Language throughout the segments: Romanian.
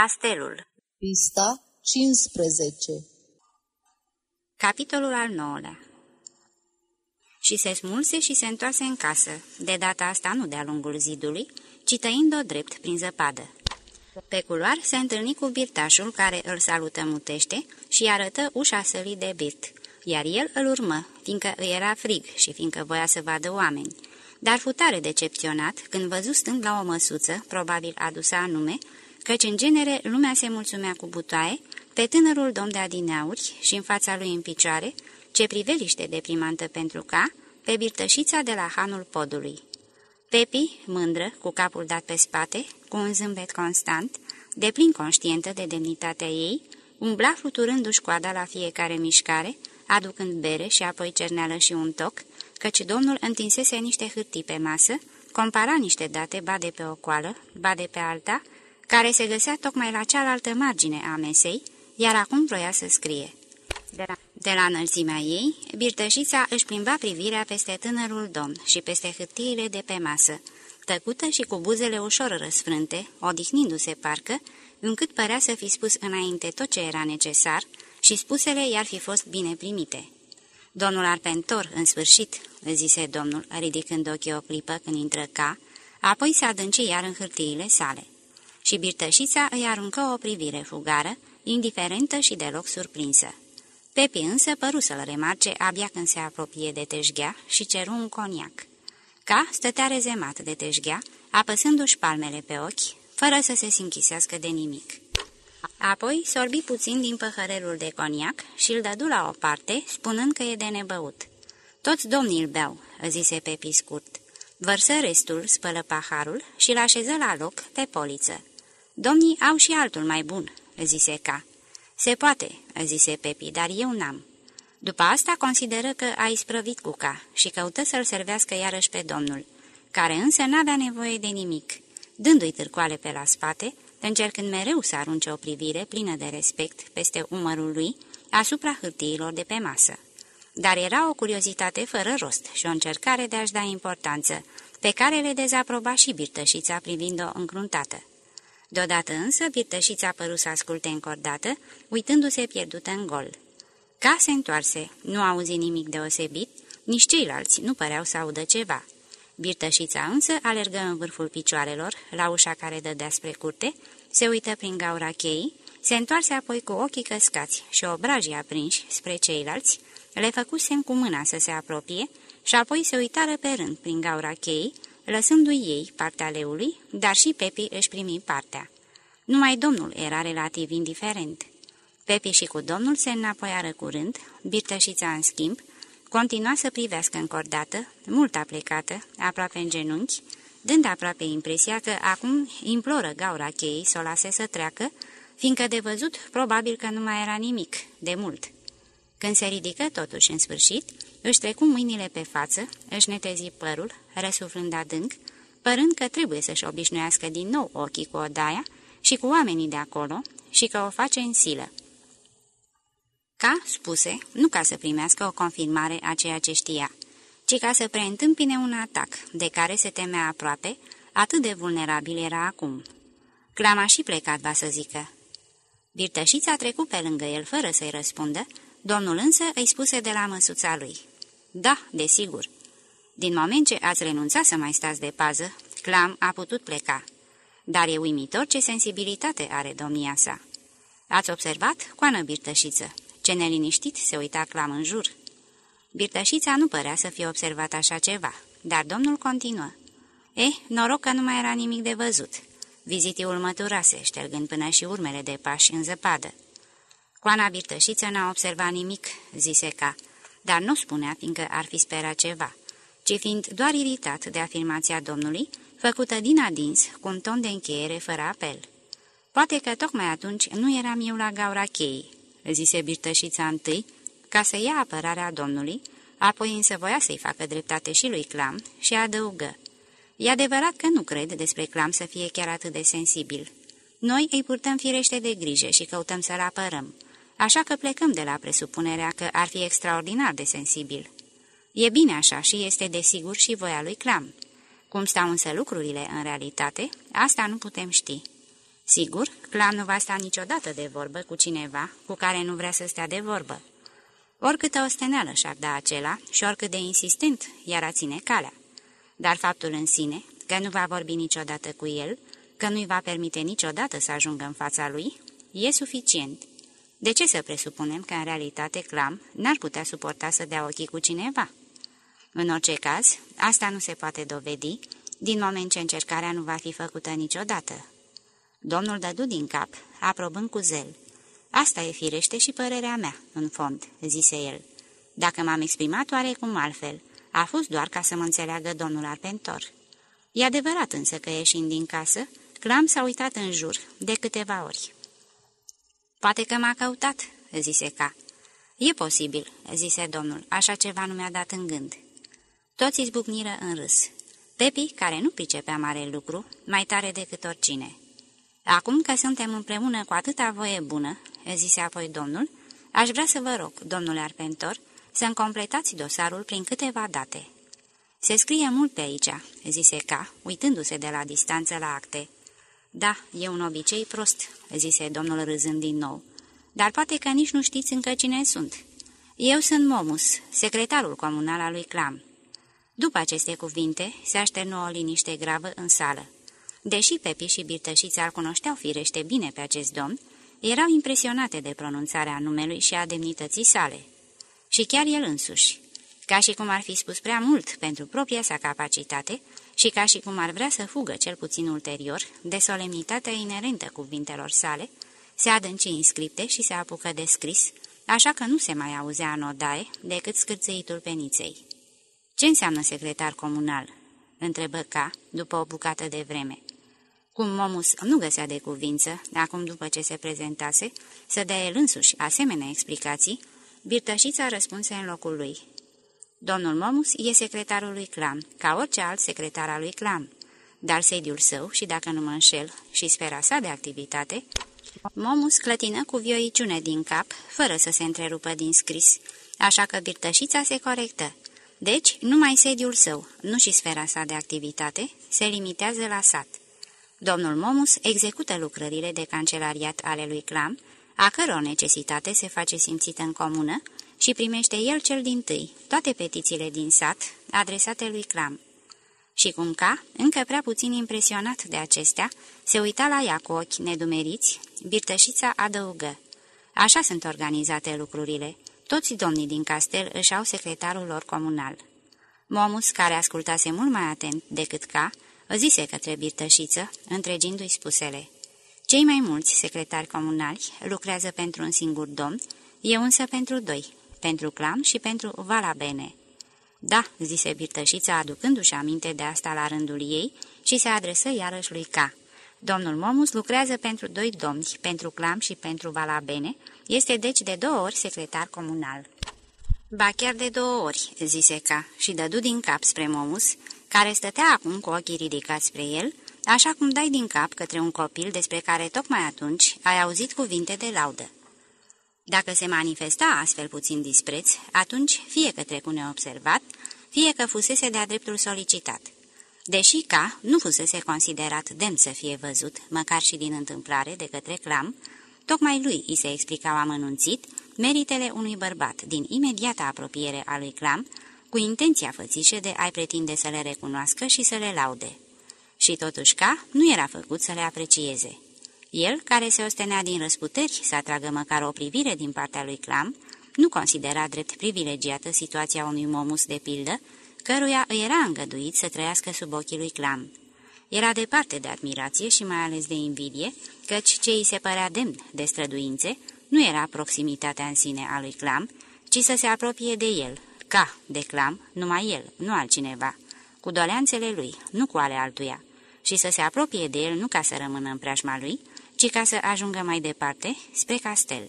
Castelul Pista 15 Capitolul al nouălea Și se smulse și se întoarse în casă, de data asta nu de-a lungul zidului, ci tăind-o drept prin zăpadă. Pe culoar se întâlni cu birtașul care îl salută mutește și arătă ușa sălii de birt, iar el îl urmă, fiindcă îi era frig și fiindcă voia să vadă oameni. Dar fu tare decepționat când văzu stând la o măsuță, probabil adusă anume, căci în genere lumea se mulțumea cu butoaie, pe tânărul domn de adineauri și în fața lui în picioare, ce priveliște deprimantă pentru ca, pe birtășița de la hanul podului. Pepi, mândră, cu capul dat pe spate, cu un zâmbet constant, deplin conștientă de demnitatea ei, umbla fluturându-și coada la fiecare mișcare, aducând bere și apoi cerneală și un toc, căci domnul întinsese niște hârtii pe masă, compara niște date, ba de pe o coală, ba de pe alta, care se găsea tocmai la cealaltă margine a mesei, iar acum vroia să scrie. De la, de la înălțimea ei, birtășița își plimba privirea peste tânărul domn și peste hârtiile de pe masă, tăcută și cu buzele ușor răsfrânte, odihnindu-se parcă, încât părea să fi spus înainte tot ce era necesar și spusele i-ar fi fost bine primite. Domnul Arpentor, în sfârșit, zise domnul, ridicând ochii o clipă când intră ca, apoi se adânci iar în hârtiile sale. Și birtășița îi aruncă o privire fugară, indiferentă și deloc surprinsă. Pepi însă păru să-l remarce abia când se apropie de teșghea și ceru un coniac. Ca stătea rezemat de teșghea, apăsându-și palmele pe ochi, fără să se sinchisească de nimic. Apoi sorbi puțin din păhărelul de coniac și îl dădu la o parte, spunând că e de nebăut. Toți domnii îl beau, zise Pepi scurt. Vărsă restul, spălă paharul și l-așeză la loc pe poliță. Domnii au și altul mai bun, zise Ca. Se poate, zise Pepi, dar eu n-am. După asta consideră că a isprăvit cuca și căută să-l servească iarăși pe domnul, care însă n-avea nevoie de nimic. Dându-i târcoale pe la spate, încercând mereu să arunce o privire plină de respect peste umărul lui asupra hârtiilor de pe masă. Dar era o curiozitate fără rost și o încercare de a-și da importanță, pe care le dezaproba și birtășița privind-o încruntată. Deodată însă, birtășița păru să asculte încordată, uitându-se pierdută în gol. Ca se întoarse, nu auzi nimic deosebit, nici ceilalți nu păreau să audă ceva. Birtășița însă alergă în vârful picioarelor, la ușa care dădea spre curte, se uită prin gaura cheii, se întoarse apoi cu ochii căscați și obrajii aprinși spre ceilalți, le făcu semn cu mâna să se apropie și apoi se uitară pe rând prin gaura cheii, lăsându-i ei partea leului, dar și Pepi își primi partea. Numai domnul era relativ indiferent. Pepi și cu domnul se înapoiară curând, birtășița în schimb, continua să privească încordată, mult aplecată, aproape în genunchi, dând aproape impresia că acum imploră gaura cheii să o lase să treacă, fiindcă de văzut probabil că nu mai era nimic, de mult. Când se ridică totuși în sfârșit, își trecu mâinile pe față, își netezi părul, răsuflând adânc, părând că trebuie să-și obișnuiască din nou ochii cu odaia și cu oamenii de acolo și că o face în silă. Ca, spuse, nu ca să primească o confirmare a ceea ce știa, ci ca să preîntâmpine un atac, de care se temea aproape, atât de vulnerabil era acum. Clama și plecat, va să zică. Birtășița trecut pe lângă el fără să-i răspundă, domnul însă îi spuse de la măsuța lui. Da, desigur. Din moment ce ați renunțat să mai stați de pază, Clam a putut pleca. Dar e uimitor ce sensibilitate are domnia sa. Ați observat, coană birtășiță, ce neliniștit se uita Clam în jur. Birtășița nu părea să fie observat așa ceva, dar domnul continuă. Eh, noroc că nu mai era nimic de văzut. Vizitiul măturase, ștergând până și urmele de pași în zăpadă. Coana birtășiță n-a observat nimic, zise ca, dar nu spunea fiindcă ar fi sperat ceva, ci fiind doar iritat de afirmația domnului, făcută din adins, cu un ton de încheiere fără apel. Poate că tocmai atunci nu eram eu la gaura cheii, zise birtășița întâi, ca să ia apărarea domnului, apoi însă voia să-i facă dreptate și lui Clam și adăugă. E adevărat că nu cred despre Clam să fie chiar atât de sensibil. Noi îi purtăm firește de grijă și căutăm să-l apărăm, așa că plecăm de la presupunerea că ar fi extraordinar de sensibil. E bine așa și este desigur și voia lui Clam. Cum stau însă lucrurile în realitate, asta nu putem ști. Sigur, Clam nu va sta niciodată de vorbă cu cineva cu care nu vrea să stea de vorbă. Oricâtă osteneală și-ar da acela și oricât de insistent iar a ține calea. Dar faptul în sine, că nu va vorbi niciodată cu el, că nu-i va permite niciodată să ajungă în fața lui, e suficient. De ce să presupunem că în realitate Clam n-ar putea suporta să dea ochii cu cineva? În orice caz, asta nu se poate dovedi, din moment ce încercarea nu va fi făcută niciodată. Domnul dădu din cap, aprobând cu zel. Asta e firește și părerea mea, în fond," zise el. Dacă m-am exprimat oarecum altfel, a fost doar ca să mă înțeleagă domnul Arpentor. E adevărat însă că ieșind din casă, Clam s-a uitat în jur de câteva ori. Poate că m-a căutat," zise ca. E posibil," zise domnul, așa ceva nu mi-a dat în gând. Toți izbucniră în râs. Pepi, care nu pricepea mare lucru, mai tare decât oricine. Acum că suntem împreună cu atâta voie bună," zise apoi domnul, aș vrea să vă rog, domnule Arpentor, să-mi completați dosarul prin câteva date." Se scrie mult pe aici," zise Ca, uitându-se de la distanță la acte. Da, e un obicei prost," zise domnul râzând din nou. Dar poate că nici nu știți încă cine sunt." Eu sunt Momus, secretarul comunal al lui Clam." După aceste cuvinte, se așternu o liniște gravă în sală. Deși Pepi și Birtășița îl cunoșteau firește bine pe acest domn, erau impresionate de pronunțarea numelui și a demnității sale. Și chiar el însuși, ca și cum ar fi spus prea mult pentru propria sa capacitate și ca și cum ar vrea să fugă cel puțin ulterior de solemnitatea inerentă cuvintelor sale, se adânci în scripte și se apucă de scris, așa că nu se mai auzea în odaie decât scârțăitul peniței. Ce înseamnă secretar comunal?" întrebă ca, după o bucată de vreme. Cum Momus nu găsea de cuvință, acum după ce se prezentase, să dea el însuși asemenea explicații, Birtășița răspunse în locul lui. Domnul Momus e secretarul lui Clam, ca orice alt secretar al lui Clam, dar sediul său, și dacă nu mă înșel, și sfera sa de activitate, Momus clătină cu vioiciune din cap, fără să se întrerupă din scris, așa că Birtășița se corectă. Deci, numai sediul său, nu și sfera sa de activitate, se limitează la sat. Domnul Momus execută lucrările de cancelariat ale lui Clam, a căror necesitate se face simțită în comună și primește el cel din tâi toate petițiile din sat adresate lui Clam. Și cum ca, încă prea puțin impresionat de acestea, se uita la ea cu ochi nedumeriți, birtășița adăugă. Așa sunt organizate lucrurile. Toți domnii din castel își au secretarul lor comunal. Momus, care ascultase mult mai atent decât ca, zise către birtășiță, întregindu-i spusele. Cei mai mulți secretari comunali lucrează pentru un singur domn, eu însă pentru doi, pentru Clam și pentru Valabene. Da, zise birtășița, aducându-și aminte de asta la rândul ei și se adresă iarăși lui Ca. Domnul Momus lucrează pentru doi domni, pentru Clam și pentru Valabene, este deci de două ori secretar comunal. Ba chiar de două ori, zise Ca și dădu din cap spre Momus, care stătea acum cu ochii ridicați spre el, așa cum dai din cap către un copil despre care tocmai atunci ai auzit cuvinte de laudă. Dacă se manifesta astfel puțin dispreț, atunci fie că trecu neobservat, fie că fusese de-a dreptul solicitat. Deși ca nu fusese considerat demn să fie văzut, măcar și din întâmplare, de către clam, tocmai lui îi se explicau amănunțit meritele unui bărbat din imediata apropiere a lui clam, cu intenția fățișă de a-i pretinde să le recunoască și să le laude. Și totuși ca nu era făcut să le aprecieze. El, care se ostenea din răsputeri să atragă măcar o privire din partea lui Clam, nu considera drept privilegiată situația unui momus de pildă, căruia îi era îngăduit să trăiască sub ochii lui Clam. Era departe de admirație și mai ales de invidie, căci ce îi se părea demn de străduințe nu era proximitatea în sine a lui Clam, ci să se apropie de el, ca de Clam, numai el, nu altcineva, cu doleanțele lui, nu cu ale altuia, și să se apropie de el nu ca să rămână în preajma lui, ci ca să ajungă mai departe, spre castel.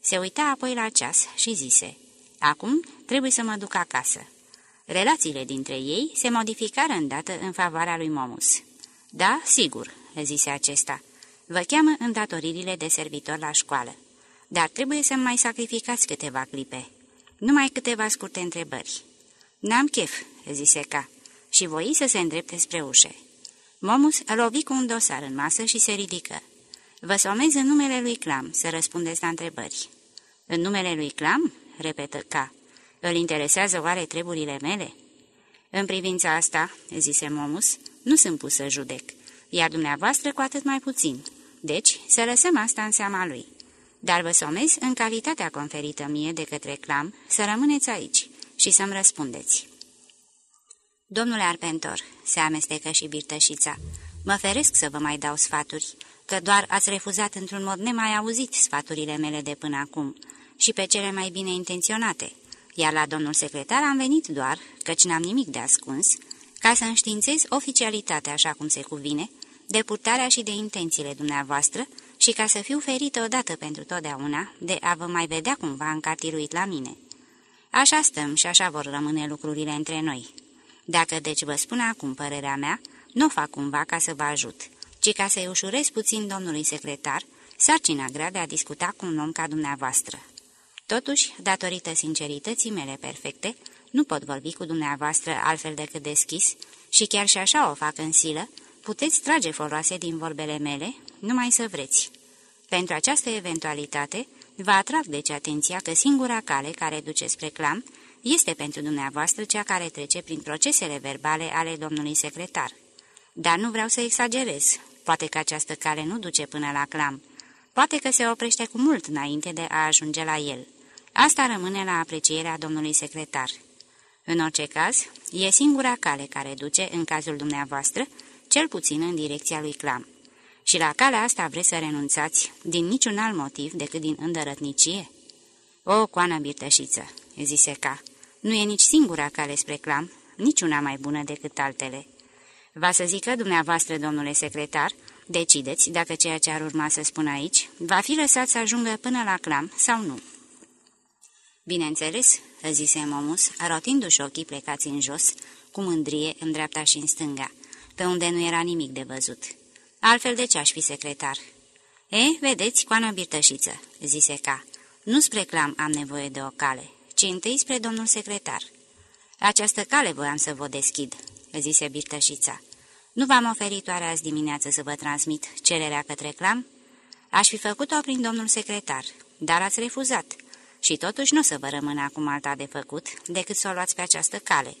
Se uita apoi la ceas și zise, Acum trebuie să mă duc acasă." Relațiile dintre ei se modificară îndată în favoarea lui Momus. Da, sigur," zise acesta. Vă cheamă îndatoririle de servitor la școală. Dar trebuie să mai sacrificați câteva clipe. Numai câteva scurte întrebări." N-am chef," zise ca, și voi să se îndrepte spre ușe. Momus lovi cu un dosar în masă și se ridică. Vă somez în numele lui Clam să răspundeți la întrebări. În numele lui Clam? repetă Ca. Îl interesează oare treburile mele? În privința asta, zise Momus, nu sunt pus să judec, iar dumneavoastră cu atât mai puțin. Deci, să lăsăm asta în seama lui. Dar vă somez, în calitatea conferită mie de către Clam, să rămâneți aici și să-mi răspundeți. Domnule Arpentor, se amestecă și birtășița, mă feresc să vă mai dau sfaturi, că doar ați refuzat într-un mod nemai auzit sfaturile mele de până acum și pe cele mai bine intenționate, iar la domnul secretar am venit doar, căci n-am nimic de ascuns, ca să înștiințez oficialitatea așa cum se cuvine, de purtarea și de intențiile dumneavoastră și ca să fiu ferită odată pentru totdeauna de a vă mai vedea cumva încartiruit la mine. Așa stăm și așa vor rămâne lucrurile între noi. Dacă deci vă spun acum părerea mea, nu o fac cumva ca să vă ajut, ci ca să-i ușurez puțin domnului secretar sarcina grea de a discuta cu un om ca dumneavoastră. Totuși, datorită sincerității mele perfecte, nu pot vorbi cu dumneavoastră altfel decât deschis și chiar și așa o fac în silă, puteți trage foloase din vorbele mele, numai să vreți. Pentru această eventualitate, vă atrag deci atenția că singura cale care duce spre clam este pentru dumneavoastră cea care trece prin procesele verbale ale domnului secretar. Dar nu vreau să exagerez, poate că această cale nu duce până la clam, poate că se oprește cu mult înainte de a ajunge la el. Asta rămâne la aprecierea domnului secretar. În orice caz, e singura cale care duce, în cazul dumneavoastră, cel puțin în direcția lui Clam. Și la calea asta vreți să renunțați din niciun alt motiv decât din îndărătnicie? O, coană birtășiță, zise ca, nu e nici singura cale spre Clam, niciuna mai bună decât altele. Va să zică dumneavoastră, domnule secretar, decideți dacă ceea ce ar urma să spun aici va fi lăsat să ajungă până la Clam sau nu. Bineînțeles, zise Momus, rotindu-și ochii plecați în jos, cu mândrie în dreapta și în stânga, pe unde nu era nimic de văzut. Altfel de ce aș fi secretar? E, vedeți, coană birtășiță, zise ca. Nu spre clam am nevoie de o cale, ci întâi spre domnul secretar. Această cale voiam să vă deschid, zise birtășița. Nu v-am oferit oare azi dimineață să vă transmit cererea către clam? Aș fi făcut-o prin domnul secretar, dar ați refuzat și totuși nu o să vă rămână acum alta de făcut decât să o luați pe această cale.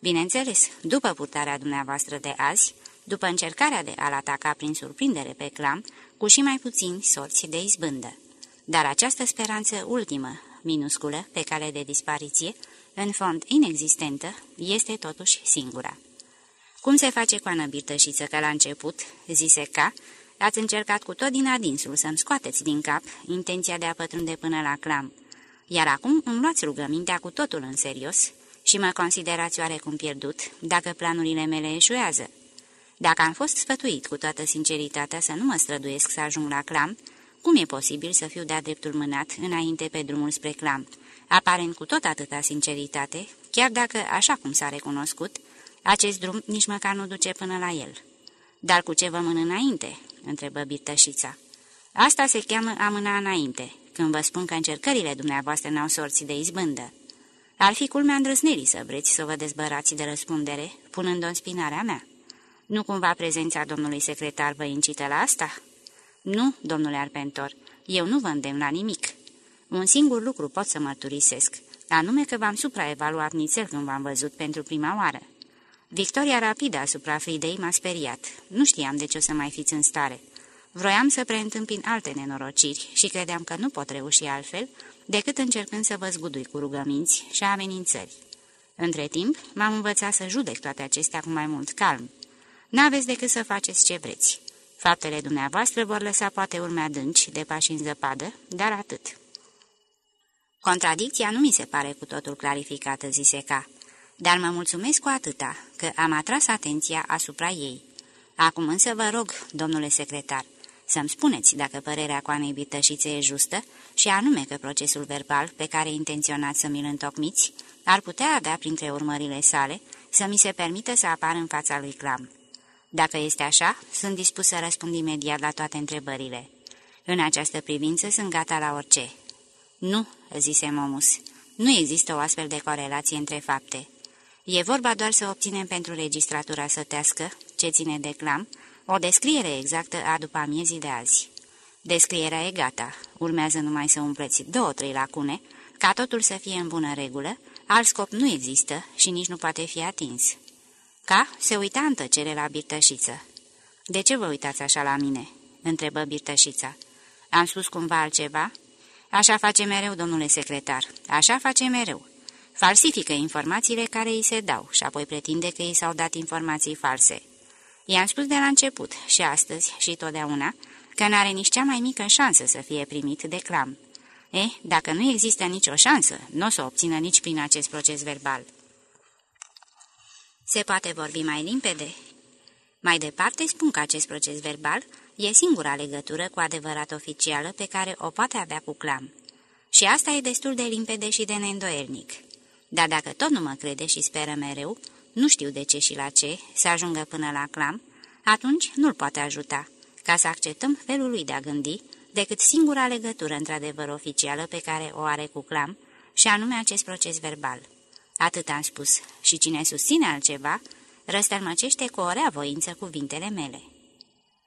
Bineînțeles, după purtarea dumneavoastră de azi, după încercarea de a-l ataca prin surprindere pe clam, cu și mai puțini soți de izbândă. Dar această speranță ultimă, minusculă, pe cale de dispariție, în fond inexistentă, este totuși singura. Cum se face cu anăbirtășiță că la început, zise ca, ați încercat cu tot din adinsul să-mi scoateți din cap intenția de a pătrunde până la clam, iar acum îmi luați rugămintea cu totul în serios și mă considerați oarecum pierdut dacă planurile mele eșuează. Dacă am fost sfătuit cu toată sinceritatea să nu mă străduiesc să ajung la clam, cum e posibil să fiu de-a dreptul mânat înainte pe drumul spre clam, aparent cu tot atâta sinceritate, chiar dacă, așa cum s-a recunoscut, acest drum nici măcar nu duce până la el. Dar cu ce vă mân înainte?" întrebă birtășița. Asta se cheamă a mâna înainte, când vă spun că încercările dumneavoastră n-au sorți de izbândă. Ar fi culmea îndrăsnerii să vreți să vă dezbărați de răspundere, punând-o în spinarea mea. Nu cumva prezența domnului secretar vă incită la asta?" Nu, domnule Arpentor, eu nu vă îndemn la nimic. Un singur lucru pot să mărturisesc, anume că v-am supraevaluat nițel când v-am văzut pentru prima oară. Victoria rapidă asupra Fridei m-a speriat. Nu știam de ce o să mai fiți în stare. Vroiam să preîntâmpin alte nenorociri și credeam că nu pot reuși altfel decât încercând să vă zgudui cu rugăminți și amenințări. Între timp, m-am învățat să judec toate acestea cu mai mult calm. N-aveți decât să faceți ce vreți. Faptele dumneavoastră vor lăsa poate urme adânci de pași în zăpadă, dar atât. Contradicția nu mi se pare cu totul clarificată, zise ca, dar mă mulțumesc cu atâta, că am atras atenția asupra ei. Acum însă vă rog, domnule secretar, să-mi spuneți dacă părerea coanei bitășițe e justă și anume că procesul verbal pe care intenționați să mi-l întocmiți ar putea avea printre urmările sale să mi se permită să apar în fața lui Clam. Dacă este așa, sunt dispus să răspund imediat la toate întrebările. În această privință sunt gata la orice. Nu, zise Momus, nu există o astfel de corelație între fapte. E vorba doar să obținem pentru registratura sătească, ce ține de clam, o descriere exactă a după amiezii de azi. Descrierea e gata. Urmează numai să umpleți două-trei lacune, ca totul să fie în bună regulă, alt scop nu există și nici nu poate fi atins. Ca se uita în tăcere la birtășiță. De ce vă uitați așa la mine?" întrebă birtășița. Am spus cumva altceva?" Așa face mereu, domnule secretar, așa face mereu. Falsifică informațiile care îi se dau și apoi pretinde că îi s-au dat informații false. I-am spus de la început și astăzi și totdeauna că n-are nici cea mai mică șansă să fie primit de clam. Eh, dacă nu există nicio șansă, nu o să o obțină nici prin acest proces verbal. Se poate vorbi mai limpede? Mai departe spun că acest proces verbal e singura legătură cu adevărat oficială pe care o poate avea cu clam. Și asta e destul de limpede și de neîndoielnic. Dar dacă tot nu mă crede și speră mereu, nu știu de ce și la ce, să ajungă până la clam, atunci nu-l poate ajuta, ca să acceptăm felul lui de a gândi, decât singura legătură într-adevăr oficială pe care o are cu clam, și anume acest proces verbal. Atât am spus, și cine susține altceva, răstălmăcește cu o rea voință cuvintele mele.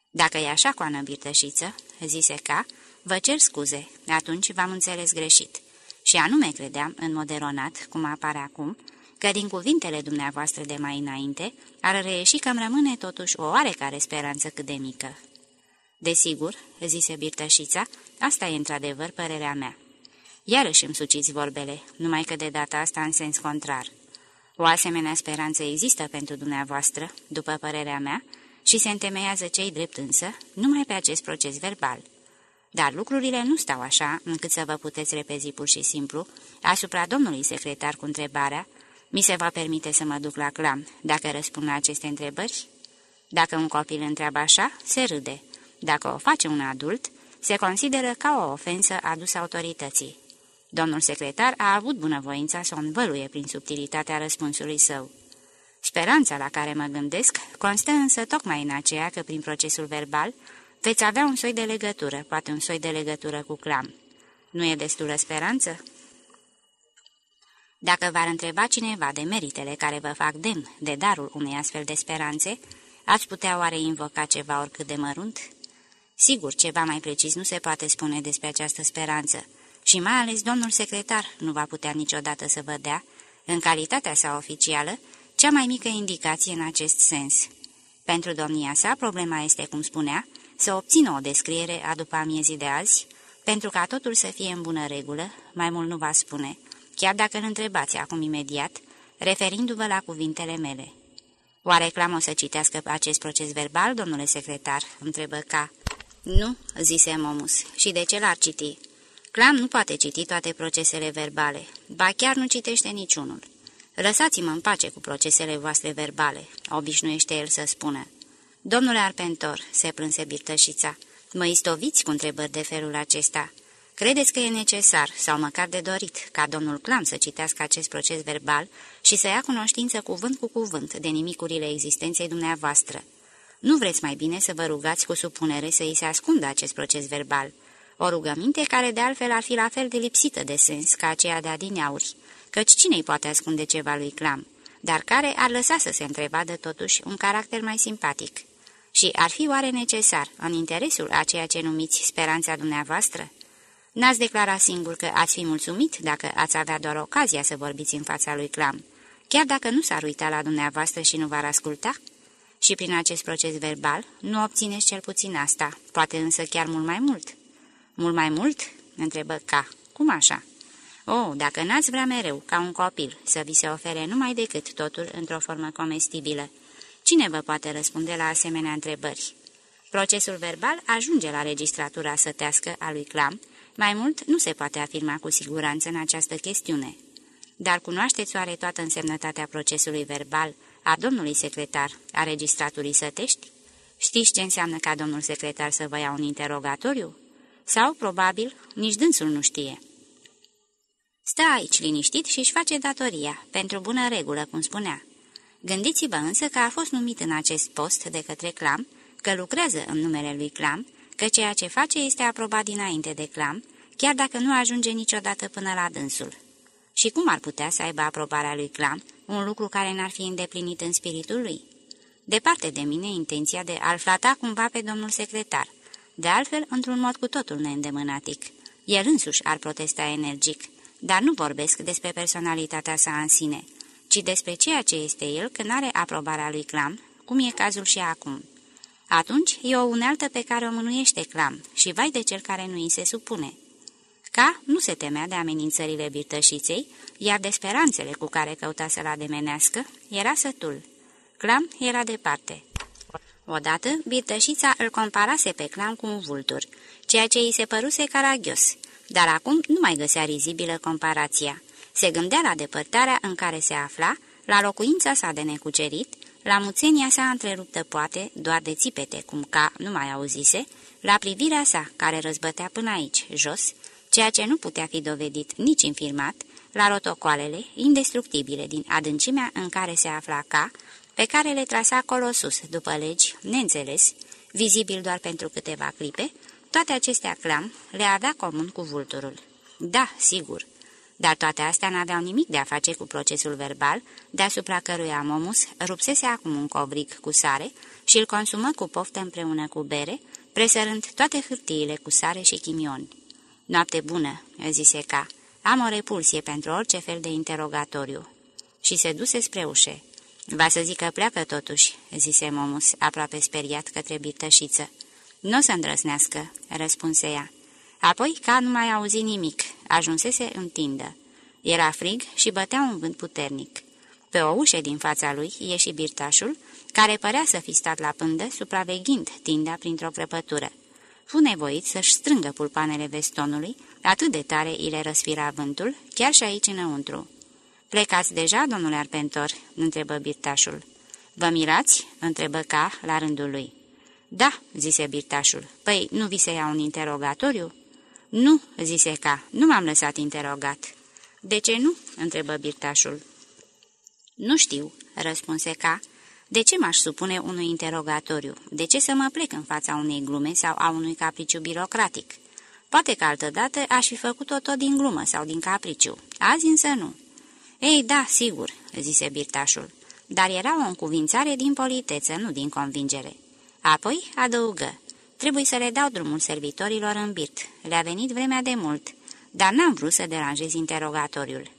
Dacă e așa, coană birtășiță, zise ca, vă cer scuze, atunci v-am înțeles greșit. Și anume credeam, în mod eronat, cum apare acum, că din cuvintele dumneavoastră de mai înainte ar reieși că îmi rămâne totuși o oarecare speranță cât de mică. Desigur, zise birtășița, asta e într-adevăr părerea mea. Iarăși îmi suciți vorbele, numai că de data asta în sens contrar. O asemenea speranță există pentru dumneavoastră, după părerea mea, și se întemeiază cei drept însă numai pe acest proces verbal. Dar lucrurile nu stau așa încât să vă puteți repezi pur și simplu asupra domnului secretar cu întrebarea mi se va permite să mă duc la clam dacă răspund la aceste întrebări? Dacă un copil întreabă așa, se râde. Dacă o face un adult, se consideră ca o ofensă adusă autorității. Domnul secretar a avut bunăvoința să o învăluie prin subtilitatea răspunsului său. Speranța la care mă gândesc constă însă tocmai în aceea că prin procesul verbal veți avea un soi de legătură, poate un soi de legătură cu clam. Nu e destulă speranță? Dacă v-ar întreba cineva de meritele care vă fac demn de darul unei astfel de speranțe, ați putea oare invoca ceva oricât de mărunt? Sigur, ceva mai precis nu se poate spune despre această speranță și mai ales domnul secretar nu va putea niciodată să vă dea, în calitatea sa oficială, cea mai mică indicație în acest sens. Pentru domnia sa, problema este, cum spunea, să obțină o descriere a după amiezii de azi, pentru ca totul să fie în bună regulă, mai mult nu va spune, chiar dacă îl întrebați acum imediat, referindu-vă la cuvintele mele. Oare clam o să citească acest proces verbal, domnule secretar?" întrebă ca. Nu," zise Momus, și de ce l-ar citi?" Clam nu poate citi toate procesele verbale, ba chiar nu citește niciunul. Lăsați-mă în pace cu procesele voastre verbale," obișnuiește el să spună. Domnule Arpentor," se plânse birtășița, mă istoviți cu întrebări de felul acesta." Credeți că e necesar, sau măcar de dorit, ca domnul Clam să citească acest proces verbal și să ia cunoștință cuvânt cu cuvânt de nimicurile existenței dumneavoastră? Nu vreți mai bine să vă rugați cu supunere să îi se ascundă acest proces verbal, o rugăminte care de altfel ar fi la fel de lipsită de sens ca aceea de adineauri, căci cine-i poate ascunde ceva lui Clam, dar care ar lăsa să se întrevadă totuși un caracter mai simpatic. Și ar fi oare necesar, în interesul a ceea ce numiți speranța dumneavoastră? N-ați declarat singur că ați fi mulțumit dacă ați avea doar ocazia să vorbiți în fața lui Clam, chiar dacă nu s-ar uita la dumneavoastră și nu v-ar asculta? Și prin acest proces verbal nu obțineți cel puțin asta, poate însă chiar mult mai mult. Mult mai mult?" întrebă Ca. Cum așa?" Oh, dacă n-ați vrea mereu, ca un copil, să vi se ofere numai decât totul într-o formă comestibilă, cine vă poate răspunde la asemenea întrebări?" Procesul verbal ajunge la registratura sătească a lui Clam, mai mult nu se poate afirma cu siguranță în această chestiune. Dar cunoașteți oare toată însemnătatea procesului verbal a domnului secretar a registraturii sătești? Știți ce înseamnă ca domnul secretar să vă ia un interogatoriu? Sau, probabil, nici dânsul nu știe. Stă aici liniștit și își face datoria, pentru bună regulă, cum spunea. Gândiți-vă însă că a fost numit în acest post de către Clam, că lucrează în numele lui Clam că ceea ce face este aprobat dinainte de clam, chiar dacă nu ajunge niciodată până la dânsul. Și cum ar putea să aibă aprobarea lui Clam, un lucru care n-ar fi îndeplinit în spiritul lui? Departe de mine intenția de a-l flata cumva pe domnul secretar, De altfel, într-un mod cu totul neîndemânatic. El însuși ar protesta energic, dar nu vorbesc despre personalitatea sa în sine, ci despre ceea ce este el când are aprobarea lui Clam, cum e cazul și acum. Atunci e o unealtă pe care o mânuiește Clam și vai de cel care nu îi se supune. Ca nu se temea de amenințările birtășiței, iar de speranțele cu care căuta să-l ademenească, era sătul. Clam era departe. Odată, birtășița îl comparase pe Clam cu un vultur, ceea ce îi se păruse caragios, dar acum nu mai găsea rizibilă comparația. Se gândea la depărtarea în care se afla, la locuința sa de necucerit, la muțenia sa întreruptă poate, doar de țipete, cum ca nu mai auzise, la privirea sa, care răzbătea până aici, jos, ceea ce nu putea fi dovedit nici infirmat, la rotocoalele indestructibile din adâncimea în care se afla ca, pe care le trasa acolo sus, după legi, neînțeles, vizibil doar pentru câteva clipe, toate acestea clam le avea comun cu vulturul. Da, sigur, dar toate astea n-aveau nimic de a face cu procesul verbal, deasupra căruia Momus rupsese acum un covrig cu sare și îl consumă cu poftă împreună cu bere, presărând toate hârtiile cu sare și chimion. Noapte bună," zise ca. Am o repulsie pentru orice fel de interogatoriu." Și se duse spre ușe. Va să zic că pleacă totuși," zise Momus, aproape speriat către birtășiță. Nu o să îndrăsnească," răspunse ea. Apoi, ca nu mai auzi nimic, ajunsese în tindă. Era frig și bătea un vânt puternic. Pe o ușă din fața lui ieși birtașul, care părea să fi stat la pândă, supraveghind tinda printr-o crăpătură. Fu nevoit să-și strângă pulpanele vestonului, atât de tare îi le răsfira vântul, chiar și aici înăuntru. Plecați deja, domnule Arpentor?" întrebă birtașul. Vă mirați?" întrebă ca la rândul lui. Da," zise birtașul. Păi, nu vi se ia un interogatoriu?" Nu," zise ca, nu m-am lăsat interogat." De ce nu?" întrebă birtașul. Nu știu," răspunse ca. De ce m-aș supune unui interogatoriu? De ce să mă plec în fața unei glume sau a unui capriciu birocratic? Poate că altădată aș fi făcut-o tot din glumă sau din capriciu. Azi însă nu." Ei, da, sigur," zise birtașul, dar era o încuvințare din politeță, nu din convingere. Apoi adăugă, trebuie să le dau drumul servitorilor în birt. Le-a venit vremea de mult, dar n-am vrut să deranjez interogatoriul.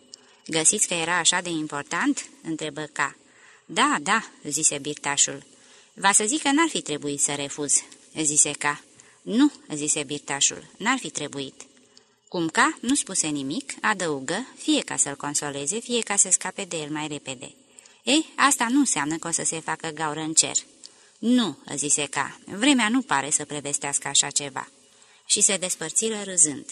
Găsiți că era așa de important?" întrebă ca. Da, da," zise birtașul. Va să zic că n-ar fi trebuit să refuz," zise ca. Nu," zise birtașul, n-ar fi trebuit." Cum ca nu spuse nimic, adăugă, fie ca să-l consoleze, fie ca să scape de el mai repede. Ei, asta nu înseamnă că o să se facă gaură în cer." Nu," zise ca, vremea nu pare să prevestească așa ceva." Și se despărțiră râzând.